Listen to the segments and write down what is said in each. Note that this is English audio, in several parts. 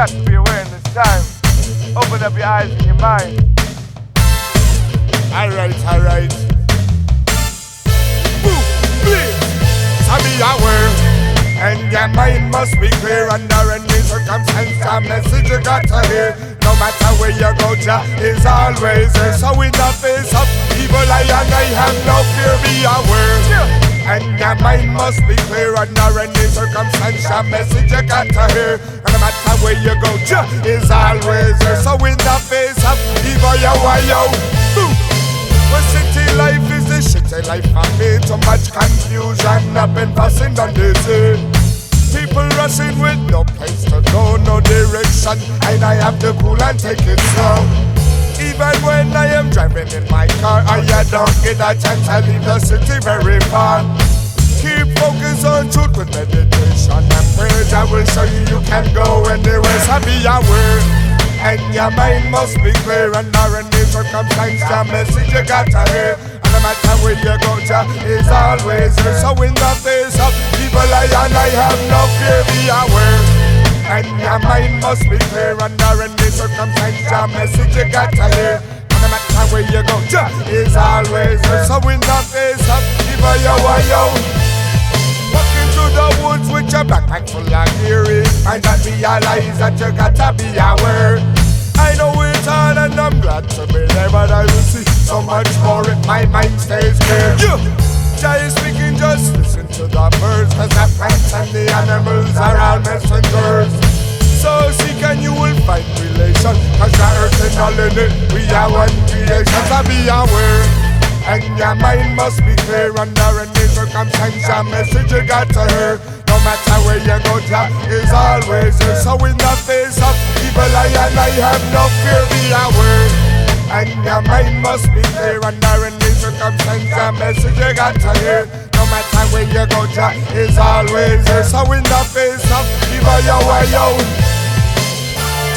got to be aware in this time. Open up your eyes and your mind. Alright, alright. Move, please. So be aware. And your mind must be clear under any circumstance. A message you got to hear. No matter where you go, Jah is always there. So in the face of evil, I and I have no fear. Be aware. Yeah. And your mind must be clear under any circumstance. A message you got to hear. And no matter where you go, Jah is always there. So in the face of evil, yo, yo, boom. Well, city life is the shitty life for me. Too much confusion, I've been passing on this. People rushing with no place to go, no direction, and I have to cool and take it slow. Even when I am driving in my car, I don't get a chance to leave the city very far. Keep focus on truth with meditation and prayers. I will show you you can go anywhere. So be aware. And your mind must be clear under any circumstance. The message you got to hear. And no matter where you go, Jah is always there. So in the face of evil, I and I have no fear. Be aware. And your mind must be clear under any circumstance. Your message you got to hear. No matter where you go, Jah is always there. So in the face of evil, yo, yo. Walking through the woods with your backpack full of gear And I realize that you gotta be aware I know it's hard and I'm glad to be there But I will see so much more if my mind stays clear yeah. Jah is speaking, just listen to the birds Cause the plants and the animals are all it, we are one creation So be aware and your mind must be clear under any circumstance. A message you got to hear. No matter where you go, Jah is always there. So in the face of evil, I and I have no fear. Be aware. And your mind must be clear under any circumstance. A message you got to hear. No matter where you go, Jah is always there. So in the face of evil, yo, yo.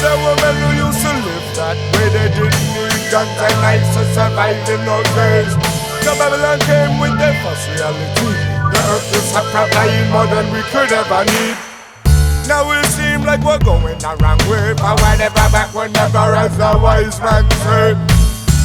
The women who used to live that way, they didn't need guns and knives to survive in those days. The Babylon came with their false reality. The earth is provide more than we could ever need. Now it seems like we're going the wrong way, but whatever back whenever, as the wise man said.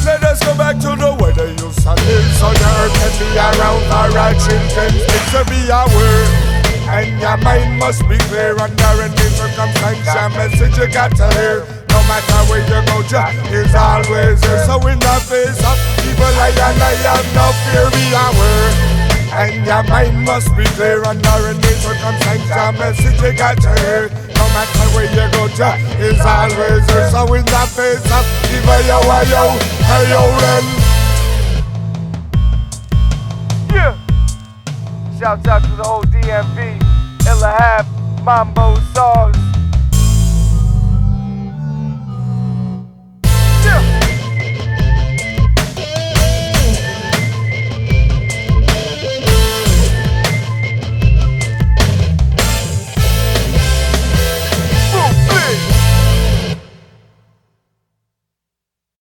Let us go back to the way they used to live, so the earth can be around for our children. It's to be aware. And your mind must be clear under any circumstance. A message you got to hear. No matter where you go, Jah is always there. So in the face of evil, I and I have no fear. Be aware. And your mind must be clear under any circumstance. A message you got to hear. No matter where you go, Jah is always there. So in the face of evil, yo, yo, yo, then. Yeah. Shouts out to the whole DMV, Illahab, Mambo Sauce.